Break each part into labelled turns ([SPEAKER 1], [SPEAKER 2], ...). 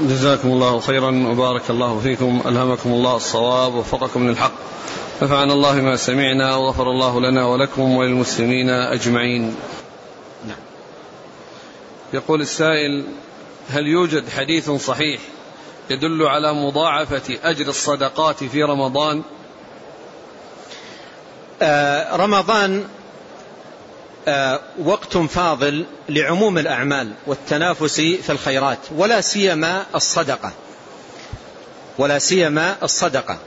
[SPEAKER 1] جزاكم الله خيرا وبارك الله فيكم ألهمكم الله الصواب ووفقكم للحق. نفعنا الله ما سمعنا وغفر الله لنا ولكم وللمسلمين أجمعين. نعم. يقول السائل هل يوجد حديث صحيح يدل على مضاعفة أجر الصدقات في رمضان؟
[SPEAKER 2] آه رمضان وقت فاضل لعموم الأعمال والتنافس في الخيرات ولا سيما الصدقة. ولا سيما الصدقة.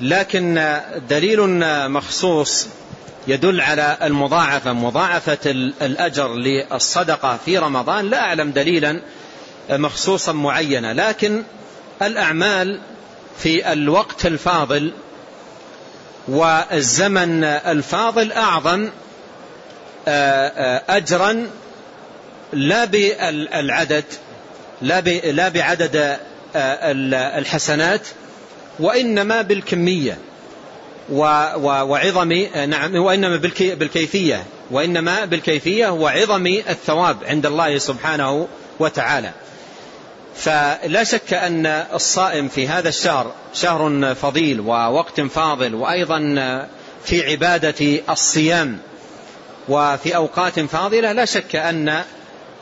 [SPEAKER 2] لكن دليل مخصوص يدل على المضاعفة مضاعفة الأجر للصدقة في رمضان. لا أعلم دليلا مخصوصا معينا. لكن الأعمال في الوقت الفاضل والزمن الفاضل أعظم أجرا لا بالعدد لا بعدد الحسنات وإنما بالكمية وعظم نعم وإنما بالكيفية وإنما بالكيفية وعظم الثواب عند الله سبحانه وتعالى. فلا شك أن الصائم في هذا الشهر شهر فضيل ووقت فاضل وأيضا في عبادة الصيام وفي أوقات فاضلة لا شك أن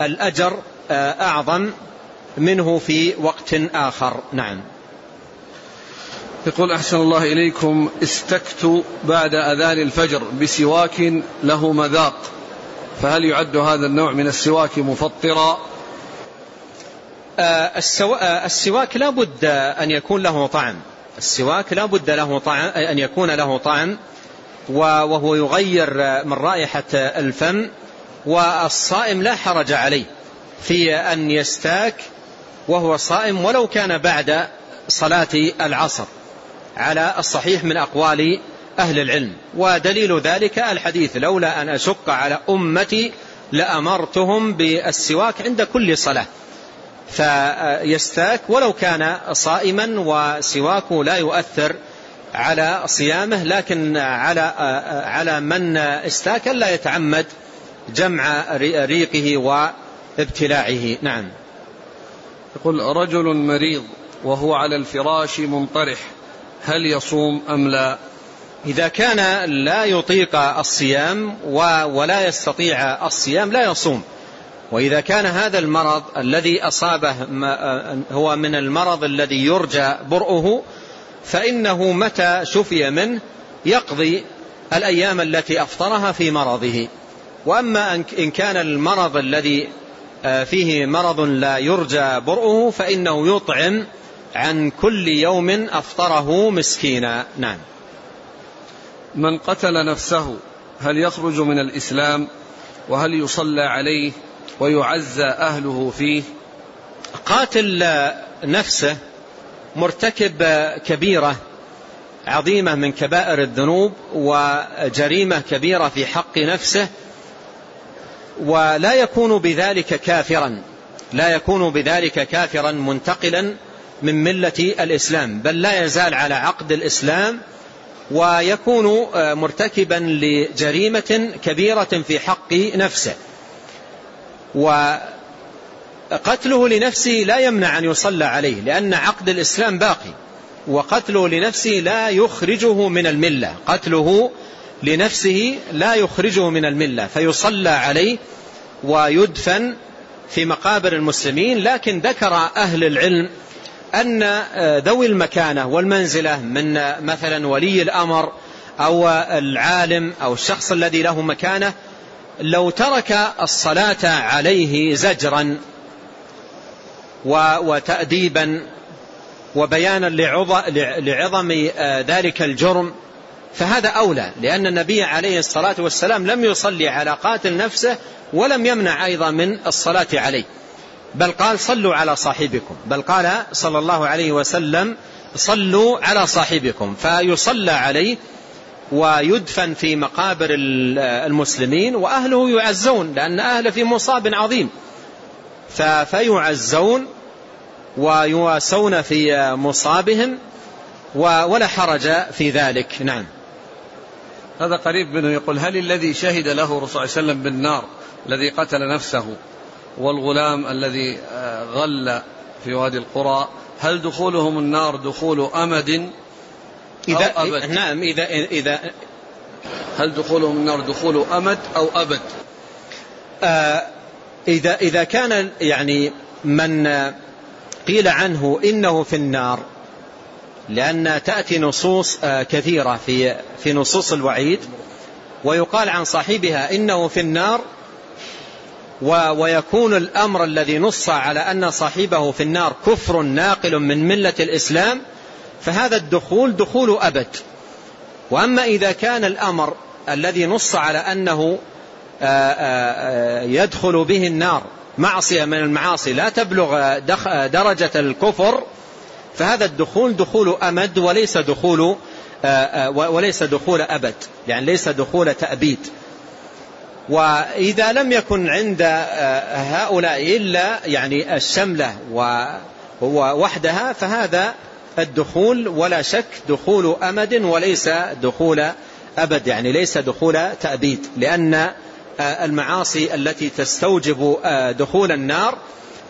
[SPEAKER 2] الأجر أعظم منه في وقت آخر. نعم.
[SPEAKER 1] يقول أحسن الله إليكم استكت بعد أذان الفجر بسواك له مذاق فهل يعد هذا النوع من السواك مفطرا؟
[SPEAKER 2] آه، آه، السواك لا بد أن يكون له طعم. السواك لا بد له طعم أن يكون له طعم. وهو يغير من رائحة الفم والصائم لا حرج عليه في أن يستاك وهو صائم ولو كان بعد صلاة العصر. على الصحيح من أقوال أهل العلم. ودليل ذلك الحديث لولا أن أشق على أمتي لأمرتهم بالسواك عند كل صلاة. فيستاك ولو كان صائما وسواكه لا يؤثر على صيامه لكن على على من استاك لا يتعمد جمع ريقه وابتلاعه. نعم.
[SPEAKER 1] يقول رجل مريض وهو على الفراش منطرح هل يصوم أم لا؟
[SPEAKER 2] إذا كان لا يطيق الصيام ولا يستطيع الصيام لا يصوم. وإذا كان هذا المرض الذي أصابه هو من المرض الذي يرجى برؤه فإنه متى شفي منه يقضي الأيام التي أفطرها في مرضه. وأما إن كان المرض الذي آه، فيه مرض لا يرجى برؤه فإنه يطعم عن كل يوم أفطره مسكينا. نعم.
[SPEAKER 1] من قتل نفسه هل يخرج من الإسلام؟ وهل يصلى عليه ويعزى أهله فيه؟
[SPEAKER 2] قاتل نفسه مرتكب كبيرة عظيمة من كبائر الذنوب وجريمة كبيرة في حق نفسه ولا يكون بذلك كافرا لا يكون بذلك كافرا منتقلا من ملة الإسلام بل لا يزال على عقد الإسلام ويكون مرتكبا لجريمة كبيرة في حق نفسه. وقتله لنفسه لا يمنع أن يصلى عليه لأن عقد الإسلام باقي. وقتله لنفسه لا يخرجه من الملة. قتله لنفسه لا يخرجه من الملة فيصلى عليه ويدفن في مقابر المسلمين. لكن ذكر أهل العلم أن ذوي المكانة والمنزلة من مثلا ولي الأمر أو العالم أو الشخص الذي له مكانة لو ترك الصلاة عليه زجرا وتأديبا وبيانا لعظم ذلك الجرم. فهذا أولى لأن النبي عليه الصلاة والسلام لم يصلي على قاتل نفسه ولم يمنع أيضا من الصلاة عليه. بل قال صلوا على صاحبكم. بل قال صلى الله عليه وسلم صلوا على صاحبكم. فيصلى عليه ويدفن في مقابر المسلمين وأهله يعزون لأن أهله في مصاب عظيم. فيعزون ويواسون في مصابهم ولا حرج في ذلك. نعم.
[SPEAKER 1] هذا قريب منه يقول هل الذي شهد له الرسول صلى الله عليه وسلم بالنار الذي قتل نفسه والغلام الذي آه، غل في وادي القرى هل دخولهم النار دخول أمد
[SPEAKER 2] إذا أو أبد؟ نعم إذا إذا
[SPEAKER 1] هل دخولهم النار دخول أمد أو أبد؟
[SPEAKER 2] آه إذا إذا كان يعني من قيل عنه إنه في النار لأن تأتي نصوص آه، كثيرة في في نصوص الوعيد ويقال عن صاحبها إنه في النار ويكون الأمر الذي نص على أن صاحبه في النار كفر ناقل من ملة الإسلام فهذا الدخول دخول أبد. وأما إذا كان الأمر الذي نص على أنه آه، آه، يدخل به النار معصية من المعاصي لا تبلغ درجة الكفر فهذا الدخول دخول أمد وليس دخول وليس دخول أبد يعني ليس دخول تأبيد. وإذا لم يكن عند هؤلاء إلا يعني الشملة ووحدها فهذا الدخول ولا شك دخول أمد وليس دخول أبد يعني ليس دخول تأبيد لأن المعاصي التي تستوجب دخول النار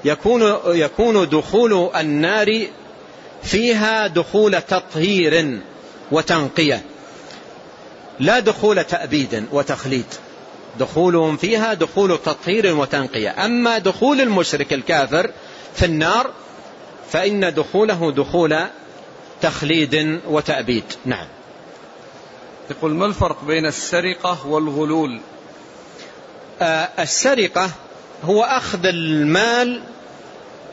[SPEAKER 2] يكون يكون دخول النار فيها دخول تطهير وتنقية لا دخول تأبيد وتخليد. دخولهم فيها دخول تطهير وتنقية. أما دخول المشرك الكافر في النار فإن دخوله دخول تخليد وتأبيد. نعم.
[SPEAKER 1] يقول ما الفرق بين السرقة والغلول؟
[SPEAKER 2] آه السرقة هو أخذ المال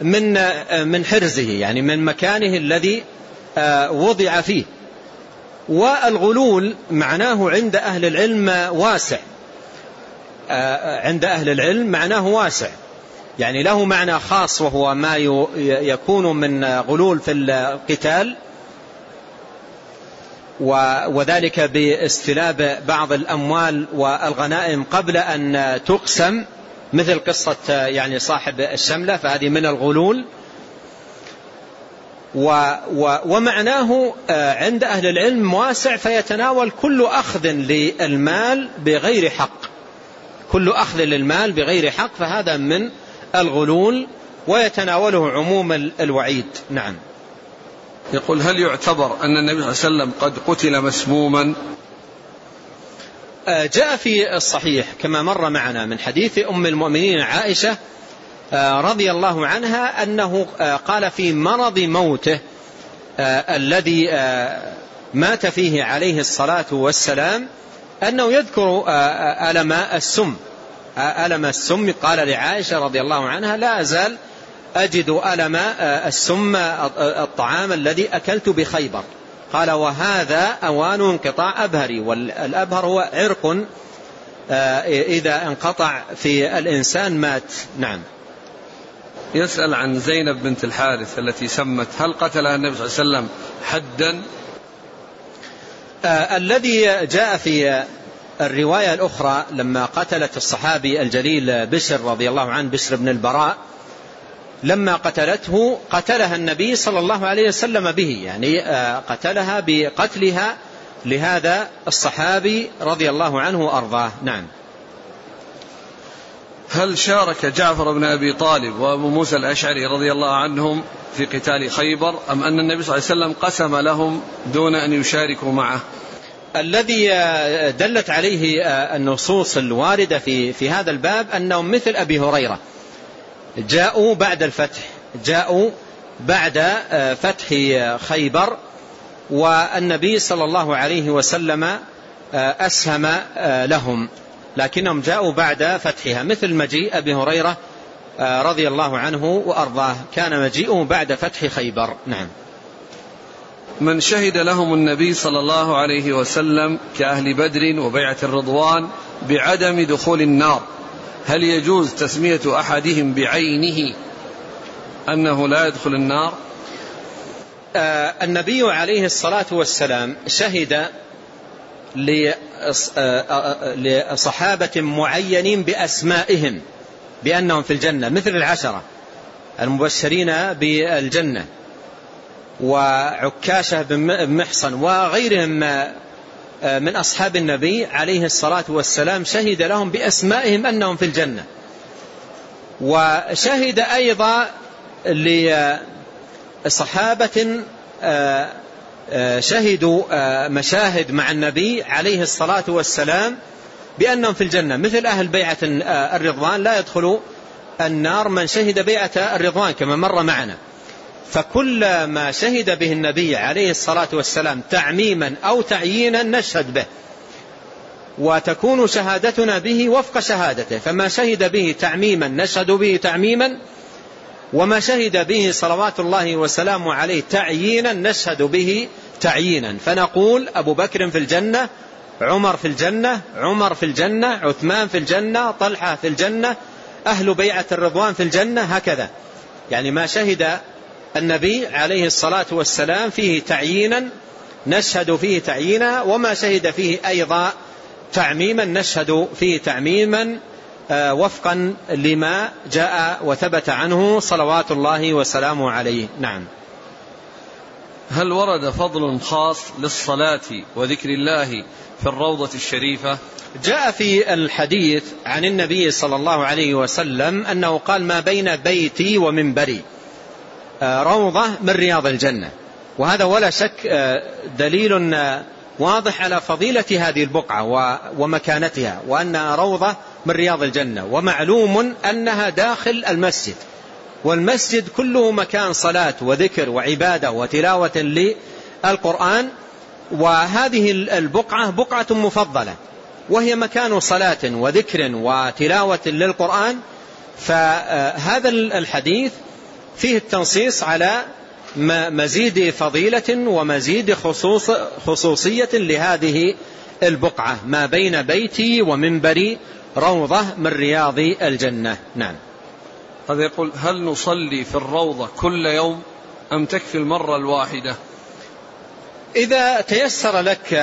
[SPEAKER 2] من آه من حرزه يعني من مكانه الذي آه وضع فيه. والغلول معناه عند أهل العلم واسع. آه، عند أهل العلم معناه واسع. يعني له معنى خاص وهو ما يكون من غلول في القتال. وذلك باستلاب بعض الأموال والغنائم قبل أن تقسم مثل قصة يعني صاحب الشملة فهذه من الغلول. ومعناه آه، عند أهل العلم واسع فيتناول كل أخذ للمال بغير حق. كل أخذ للمال بغير حق فهذا من الغلول ويتناوله عموم الوعيد. نعم.
[SPEAKER 1] يقول هل يعتبر أن النبي صلى الله عليه وسلم قد قتل مسموما؟
[SPEAKER 2] آه، جاء في الصحيح كما مر معنا من حديث أم المؤمنين عائشة آه، رضي الله عنها أنه آه، قال في مرض موته الذي مات فيه عليه الصلاة والسلام أنه يذكر ألم السم. ألم السم قال لعائشة رضي الله عنها لا أزال أجد ألم السم الطعام الذي أكلت بخيبر. قال وهذا أوان انقطاع أبهري والأبهر هو عرق إذا انقطع في الإنسان مات. نعم.
[SPEAKER 1] يسأل عن زينب بنت الحارث التي سمت هل قتلها النبي صلى الله عليه وسلم حدا؟
[SPEAKER 2] آه الذي جاء في الرواية الأخرى لما قتلت الصحابي الجليل بشر رضي الله عنه بشر بن البراء لما قتلته قتلها النبي صلى الله عليه وسلم به يعني آه قتلها بقتلها لهذا الصحابي رضي الله عنه وأرضاه. نعم.
[SPEAKER 1] هل شارك جعفر بن أبي طالب وأبو موسى الأشعري رضي الله عنهم في قتال خيبر أم أن النبي صلى الله عليه وسلم قسم لهم دون أن يشاركوا معه؟
[SPEAKER 2] الذي دلت عليه النصوص الواردة في, في هذا الباب أنهم مثل أبي هريرة. جاءوا بعد الفتح. جاءوا بعد فتح خيبر والنبي صلى الله عليه وسلم أسهم لهم. لكنهم جاءوا بعد فتحها مثل مجيء أبي هريرة رضي الله عنه وأرضاه. كان مجيئه بعد فتح خيبر. نعم.
[SPEAKER 1] من شهد لهم النبي صلى الله عليه وسلم كأهل بدر وبيعة الرضوان بعدم دخول النار. هل يجوز تسمية أحدهم بعينه أنه لا يدخل النار؟
[SPEAKER 2] آه النبي عليه الصلاة والسلام شهد لصحابة معينين بأسمائهم بأنهم في الجنة مثل العشرة المبشرين بالجنة وعكاشة بن محصن وغيرهم آه، من أصحاب النبي عليه الصلاة والسلام شهد لهم بأسمائهم أنهم في الجنة. وشهد أيضا لصحابة آه، آه، شهدوا آه، مشاهد مع النبي عليه الصلاة والسلام بأنهم في الجنة. مثل أهل بيعة الرضوان لا يدخلوا النار من شهد بيعة الرضوان كما مر معنا. فكل ما شهد به النبي عليه الصلاة والسلام تعميما أو تعيينا نشهد به. وتكون شهادتنا به وفق شهادته. فما شهد به تعميما نشهد به تعميما. وما شهد به صلوات الله وسلامه عليه تعيينا نشهد به تعيينا. فنقول أبو بكر في الجنة عمر في الجنة عمر في الجنة عثمان في الجنة طلحة في الجنة أهل بيعة الرضوان في الجنة هكذا. يعني ما شهد النبي عليه الصلاة والسلام فيه تعيينا نشهد فيه تعيينا وما شهد فيه أيضا تعميما نشهد فيه تعميما آه، وفقا لما جاء وثبت عنه صلوات الله وسلامه عليه. نعم.
[SPEAKER 1] هل ورد فضل خاص للصلاة وذكر الله في الروضة الشريفة؟
[SPEAKER 2] جاء في الحديث عن النبي صلى الله عليه وسلم أنه قال ما بين بيتي ومنبري روضة من رياض الجنة. وهذا ولا شك آه، دليل واضح على فضيلة هذه البقعة ومكانتها وأنها روضة من رياض الجنة. ومعلوم أنها داخل المسجد. والمسجد كله مكان صلاة وذكر وعبادة وتلاوة للقرآن. وهذه البقعة بقعة مفضلة. وهي مكان صلاة وذكر وتلاوة للقرآن. فهذا الحديث فيه التنصيص على مزيد فضيلة ومزيد خصوص خصوصية لهذه البقعة. ما بين بيتي ومنبري روضة من رياض الجنة. نعم.
[SPEAKER 1] هذا يقول هل نصلي في الروضة كل يوم أم تكفي المرة الواحدة؟
[SPEAKER 2] إذا تيسر لك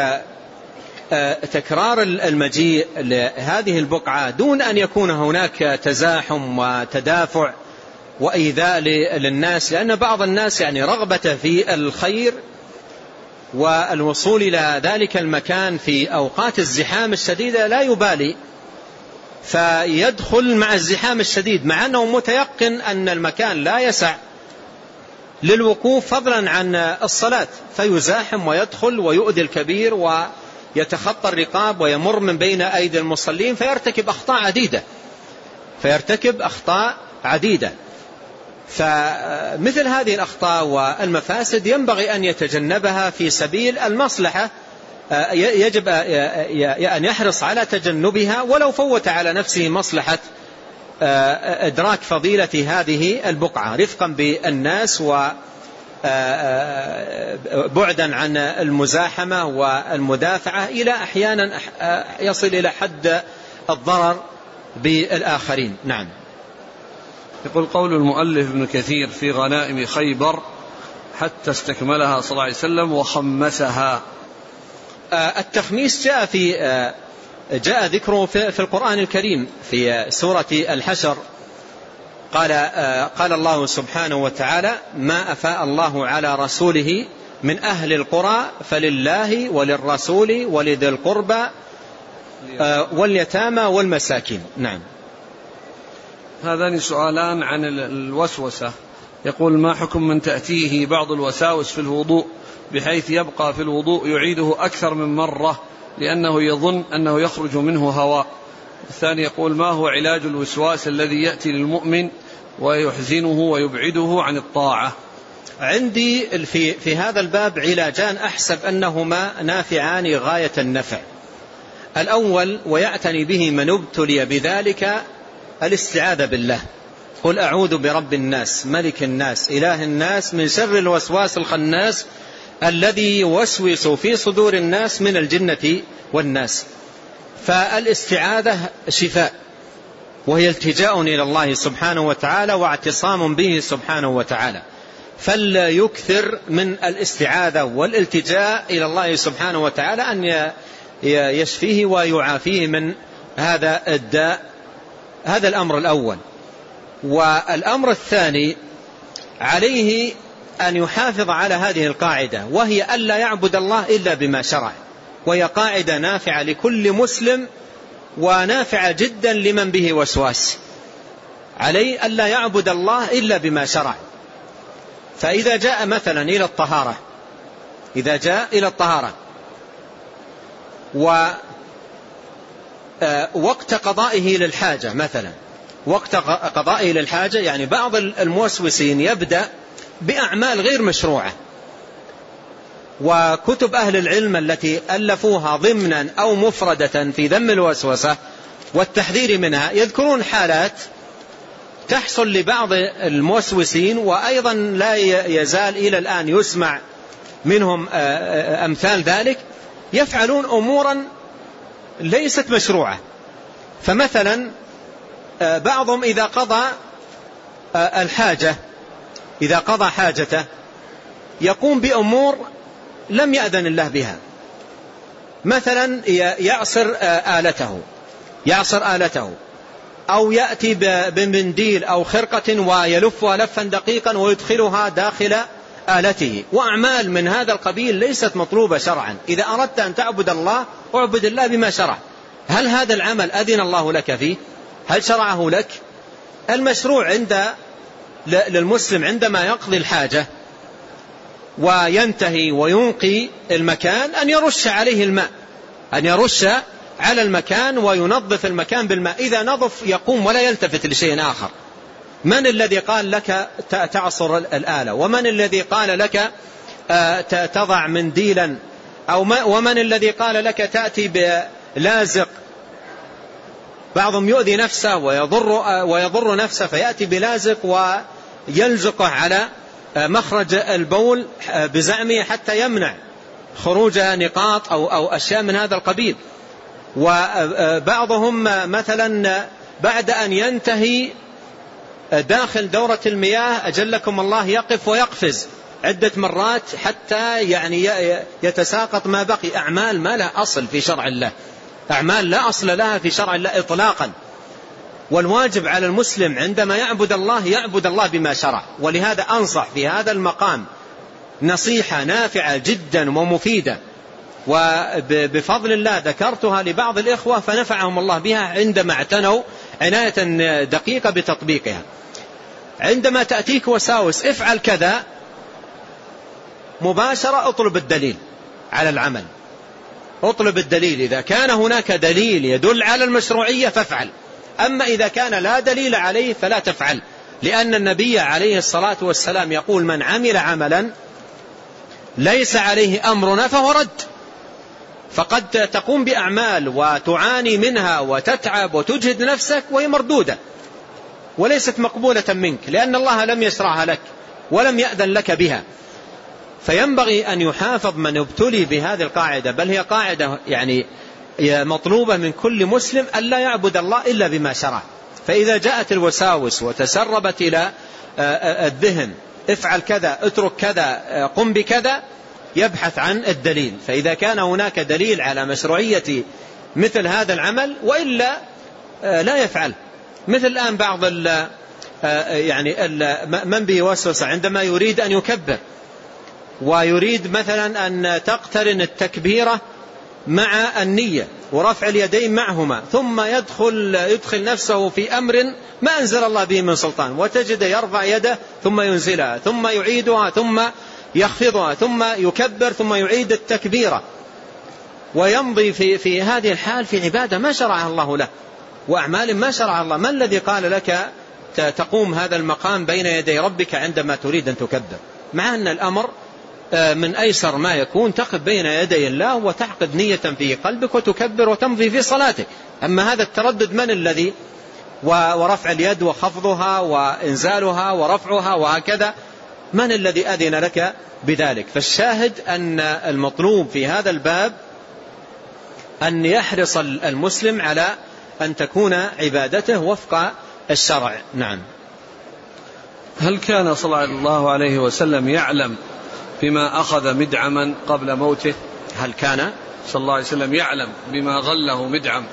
[SPEAKER 2] آه، تكرار المجيء لهذه البقعة دون أن يكون هناك تزاحم وتدافع وإيذاء للناس لأن بعض الناس يعني رغبة في الخير والوصول إلى ذلك المكان في أوقات الزحام الشديدة لا يبالي. فيدخل مع الزحام الشديد مع أنه متيقن أن المكان لا يسع للوقوف فضلا عن الصلاة. فيزاحم ويدخل ويؤذي الكبير ويتخطى الرقاب ويمر من بين أيدي المصلين فيرتكب أخطاء عديدة. فيرتكب أخطاء عديدة. فمثل هذه الأخطاء والمفاسد ينبغي أن يتجنبها في سبيل المصلحة آه، يجب آه، آه، أن يحرص على تجنبها ولو فوت على نفسه مصلحة إدراك فضيلة هذه البقعة. رفقا بالناس و بعدا عن المزاحمة والمدافعة إلى أحيانا يصل إلى حد الضرر بالآخرين. نعم.
[SPEAKER 1] يقول قول المؤلف ابن كثير في غنائم خيبر حتى استكملها صلى الله عليه وسلم وخمسها.
[SPEAKER 2] آه، التخميس جاء في آه، جاء ذكره في القرآن الكريم في سورة الحشر. قال آه، قال الله سبحانه وتعالى ما أفاء الله على رسوله من أهل القرى فلله وللرسول ولذي القربى واليتامى والمساكين. نعم.
[SPEAKER 1] هذان سؤالان عن الوسوسة. يقول ما حكم من تأتيه بعض الوساوس في الوضوء بحيث يبقى في الوضوء يعيده أكثر من مرة لأنه يظن أنه يخرج منه هواء؟ الثاني يقول ما هو علاج الوسواس الذي يأتي للمؤمن ويحزنه ويبعده عن الطاعة؟
[SPEAKER 2] عندي في, في هذا الباب علاجان أحسب أنهما نافعان غاية النفع. الأول ويعتني به من ابتلي بذلك الاستعاذة بالله. قل أعوذ برب الناس ملك الناس إله الناس من شر الوسواس الخناس الذي يوسوس في صدور الناس من الجنة والناس. فالاستعاذة شفاء وهي التجاء إلى الله سبحانه وتعالى واعتصام به سبحانه وتعالى. فليكثر من الاستعاذة والالتجاء إلى الله سبحانه وتعالى أن يشفيه ويعافيه من هذا الداء هذا الأمر الأول. والأمر الثاني عليه أن يحافظ على هذه القاعدة وهي ألا يعبد الله إلا بما شرع. وهي قاعدة نافعة لكل مسلم ونافعة جدا لمن به وسواس. عليه ألا يعبد الله إلا بما شرع. فإذا جاء مثلا إلى الطهارة إذا جاء إلى الطهارة و وقت قضائه للحاجة مثلا. وقت قضائه للحاجة يعني بعض الموسوسين يبدأ بأعمال غير مشروعة. وكتب أهل العلم التي ألفوها ضمنا أو مفردة في ذم الوسوسة والتحذير منها يذكرون حالات تحصل لبعض الموسوسين وأيضا لا يزال إلى الآن يسمع منهم آه، آه، أمثال ذلك. يفعلون أمورا ليست مشروعة. فمثلا آه، بعضهم إذا قضى الحاجة إذا قضى حاجته يقوم بأمور لم يأذن الله بها. مثلا يعصر آلته يعصر آلته أو يأتي بمنديل أو خرقة ويلفها لفا دقيقا ويدخلها داخل آلته. وأعمال من هذا القبيل ليست مطلوبة شرعا. إذا أردت أن تعبد الله أعبد الله بما شرع. هل هذا العمل أذن الله لك فيه؟ هل شرعه لك؟ المشروع عند للمسلم عندما يقضي الحاجة وينتهي وينقي المكان أن يرش عليه الماء. أن يرش على المكان وينظف المكان بالماء. إذا نظف يقوم ولا يلتفت لشيء آخر. من الذي قال لك تعصر الآلة؟ ومن الذي قال لك آه، تضع منديلا؟ أو ومن الذي قال لك تأتي بلازق؟ بعضهم يؤذي نفسه ويضر, آه، ويضر نفسه فيأتي بلازق ويلزقه على آه، مخرج البول بزعمه حتى يمنع خروج نقاط أو, أو أشياء من هذا القبيل. وبعضهم مثلا بعد أن ينتهي داخل دورة المياه أجلكم الله يقف ويقفز. عدة مرات حتى يعني يتساقط ما بقي. أعمال ما لها أصل في شرع الله. أعمال لا أصل لها في شرع الله إطلاقا. والواجب على المسلم عندما يعبد الله يعبد الله بما شرع. ولهذا أنصح في هذا المقام نصيحة نافعة جدا ومفيدة. وبفضل الله ذكرتها لبعض الإخوة فنفعهم الله بها عندما اعتنوا عناية دقيقة بتطبيقها. عندما تأتيك وساوس افعل كذا مباشرة اطلب الدليل على العمل. اطلب الدليل. إذا كان هناك دليل يدل على المشروعية فافعل. أما إذا كان لا دليل عليه فلا تفعل. لأن النبي عليه الصلاة والسلام يقول من عمل عملا ليس عليه أمرنا فهو رد. فقد تقوم بأعمال وتعاني منها وتتعب وتجهد نفسك وهي مردودة. وليست مقبولة منك لأن الله لم يشرعها لك ولم يأذن لك بها. فينبغي أن يحافظ من ابتلي بهذه القاعدة بل هي قاعدة يعني مطلوبة من كل مسلم أن لا يعبد الله إلا بما شرع. فإذا جاءت الوساوس وتسربت إلى آه، آه، الذهن افعل كذا اترك كذا آه، قم بكذا يبحث عن الدليل. فإذا كان هناك دليل على مشروعية مثل هذا العمل وإلا لا يفعل. مثل الآن بعض ال آه، يعني ال من بيوسوس عندما يريد أن يكبر ويريد مثلا أن تقترن التكبيرة مع النية ورفع اليدين معهما ثم يدخل يدخل نفسه في أمر ما أنزل الله به من سلطان وتجد يرفع يده ثم ينزلها ثم يعيدها ثم يخفضها ثم يكبر ثم يعيد التكبيرة ويمضي في, في هذه الحال في عبادة ما شرعها الله له وأعمال ما شرع الله. ما الذي قال لك تقوم هذا المقام بين يدي ربك عندما تريد أن تكبر؟ مع أن الأمر آه، من أيسر ما يكون تقف بين يدي الله وتعقد نية في قلبك وتكبر وتمضي في صلاتك. أما هذا التردد من الذي؟ ورفع اليد وخفضها وإنزالها ورفعها وهكذا. من الذي أذن لك بذلك؟ فالشاهد أن المطلوب في هذا الباب أن يحرص المسلم على أن تكون عبادته وفق الشرع. نعم.
[SPEAKER 1] هل كان صلى الله عليه وسلم يعلم بما أخذ مدعما قبل موته؟
[SPEAKER 2] هل كان؟
[SPEAKER 1] صلى الله عليه وسلم يعلم بما غله مدعم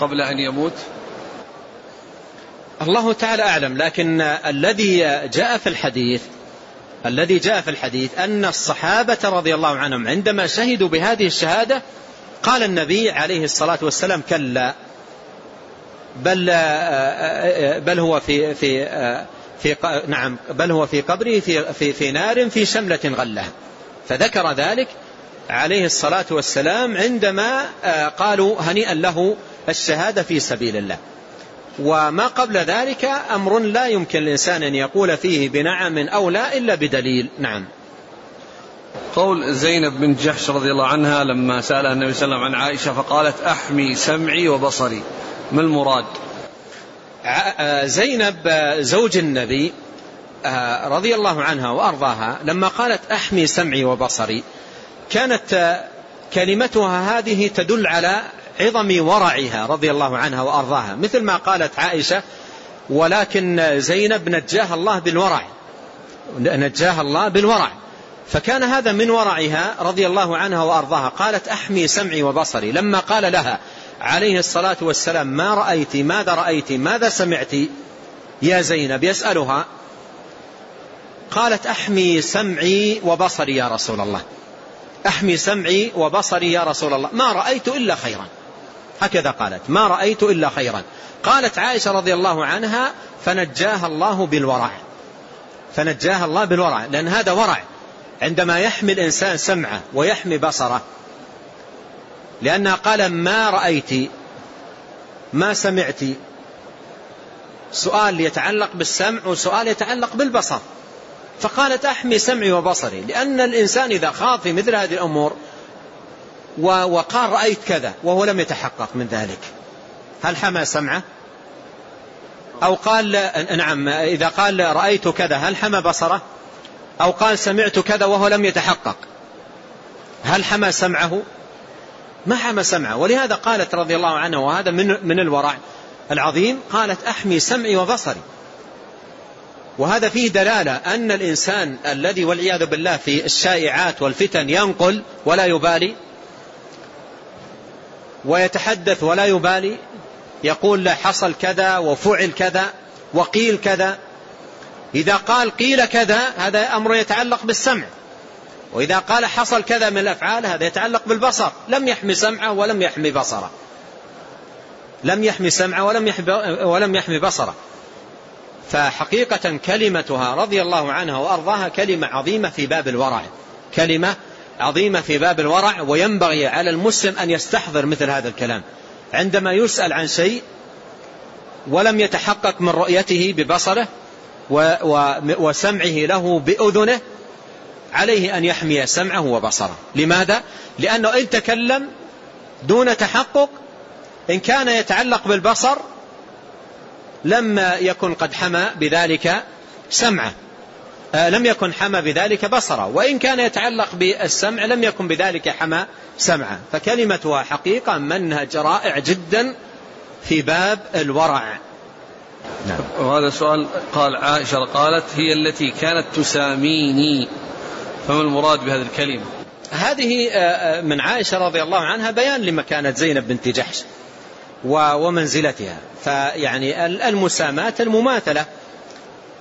[SPEAKER 1] قبل أن يموت؟
[SPEAKER 2] الله تعالى أعلم لكن الذي جاء في الحديث الذي جاء في الحديث أن الصحابة رضي الله عنهم عندما شهدوا بهذه الشهادة قال النبي عليه الصلاة والسلام كلا. بل, بل هو في, في في نعم بل هو في قبره في, في, في نار في شملة غلها فذكر ذلك عليه الصلاة والسلام عندما آه، قالوا هنيئا له الشهادة في سبيل الله. وما قبل ذلك أمر لا يمكن الإنسان أن يقول فيه بنعم أو لا إلا بدليل. نعم.
[SPEAKER 1] قول زينب بن جحش رضي الله عنها لما سألها النبي صلى الله عليه وسلم عن عائشة فقالت أحمي سمعي وبصري. ما المراد؟
[SPEAKER 2] آه، زينب آه، زوج النبي آه، رضي الله عنها وأرضاها لما قالت أحمي سمعي وبصري كانت كلمتها هذه تدل على عظم ورعها رضي الله عنها وأرضاها مثل ما قالت عائشة ولكن زينب نجاها الله بالورع. نجاها الله بالورع. فكان هذا من ورعها رضي الله عنها وأرضاها. قالت أحمي سمعي وبصري. لما قال لها عليه الصلاة والسلام ما رأيت ماذا رأيت ماذا سمعت يا زينب؟ يسألها. قالت أحمي سمعي وبصري يا رسول الله. أحمي سمعي وبصري يا رسول الله. ما رأيت إلا خيرا. هكذا قالت. ما رأيت إلا خيرا. قالت عائشة رضي الله عنها فنجاها الله بالورع فنجاها الله بالورع لأن هذا ورع عندما يحمي الإنسان سمعه ويحمي بصره. لأنها قال ما رأيت ما سمعت. سؤال يتعلق بالسمع وسؤال يتعلق بالبصر. فقالت أحمي سمعي وبصري. لأن الإنسان إذا خاض في مثل هذه الأمور وقال رأيت كذا وهو لم يتحقق من ذلك. هل حمى سمعه؟ أو قال نعم إذا قال رأيت كذا هل حمى بصره؟ أو قال سمعت كذا وهو لم يتحقق. هل حمى سمعه؟ ما حمى سمعه. ولهذا قالت رضي الله عنها وهذا من, من الورع العظيم قالت أحمي سمعي وبصري. وهذا فيه دلالة أن الإنسان الذي والعياذ بالله في الشائعات والفتن ينقل ولا يبالي. ويتحدث ولا يبالي يقول حصل كذا وفعل كذا وقيل كذا. إذا قال قيل كذا هذا أمر يتعلق بالسمع. وإذا قال حصل كذا من الأفعال هذا يتعلق بالبصر. لم يحمي سمعه ولم يحمي بصره. لم يحمي سمعه ولم يحمي, ولم يحمي بصره. فحقيقة كلمتها رضي الله عنها وأرضاها كلمة عظيمة في باب الورع. كلمة عظيمة في باب الورع وينبغي على المسلم أن يستحضر مثل هذا الكلام. عندما يسأل عن شيء ولم يتحقق من رؤيته ببصره وسمعه له بأذنه عليه أن يحمي سمعه وبصره. لماذا؟ لأنه إن تكلم دون تحقق إن كان يتعلق بالبصر لم يكن قد حمى بذلك سمعه. لم يكن حمى بذلك بصره وإن كان يتعلق بالسمع لم يكن بذلك حمى سمعه فكلمتها حقيقة منهج رائع جدا في باب الورع.
[SPEAKER 1] نعم. وهذا سؤال قال عائشة قالت هي التي كانت تساميني. فما المراد بهذه الكلمة؟
[SPEAKER 2] هذه آه، آه، من عائشة رضي الله عنها بيان لمكانة زينب بنت جحش ومنزلتها. فيعني المساماة المماثلة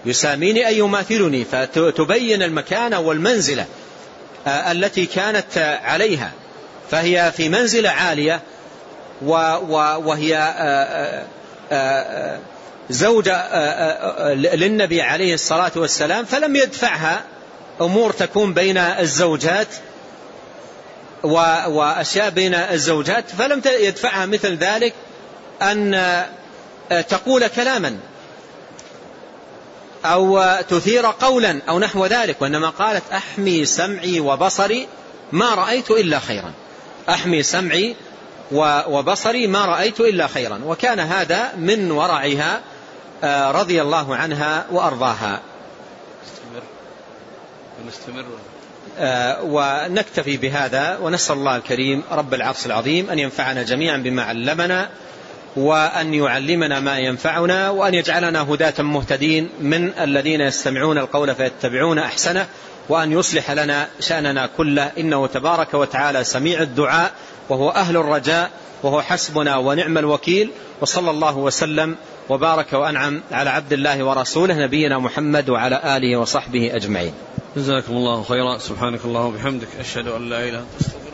[SPEAKER 2] يساميني أي يماثلني فتبين المكانة والمنزلة آه، التي كانت عليها. فهي في منزلة عالية وهي زوجة للنبي عليه الصلاة والسلام فلم يدفعها. أمور تكون بين الزوجات وأشياء بين الزوجات فلم يدفعها مثل ذلك أن آه، تقول كلاما. أو تثير قولا أو نحو ذلك وإنما قالت أحمي سمعي وبصري ما رأيت إلا خيرا. أحمي سمعي وبصري ما رأيت إلا خيرا. وكان هذا من ورعها آه، رضي الله عنها وأرضاها. ونستمر آه ونكتفي بهذا ونسأل الله الكريم رب العرش العظيم أن ينفعنا جميعا بما علمنا وأن يعلمنا ما ينفعنا وأن يجعلنا هداة مهتدين من الذين يستمعون القول فيتبعون أحسنه وأن يصلح لنا شأننا كله. إنه تبارك وتعالى سميع الدعاء وهو أهل الرجاء وهو حسبنا ونعم الوكيل. وصلى الله وسلم وبارك وأنعم على عبد الله ورسوله نبينا محمد وعلى آله وصحبه أجمعين.
[SPEAKER 1] جزاكم الله خيرا. سبحانك اللهم وبحمدك أشهد أن لا إله إلا أنت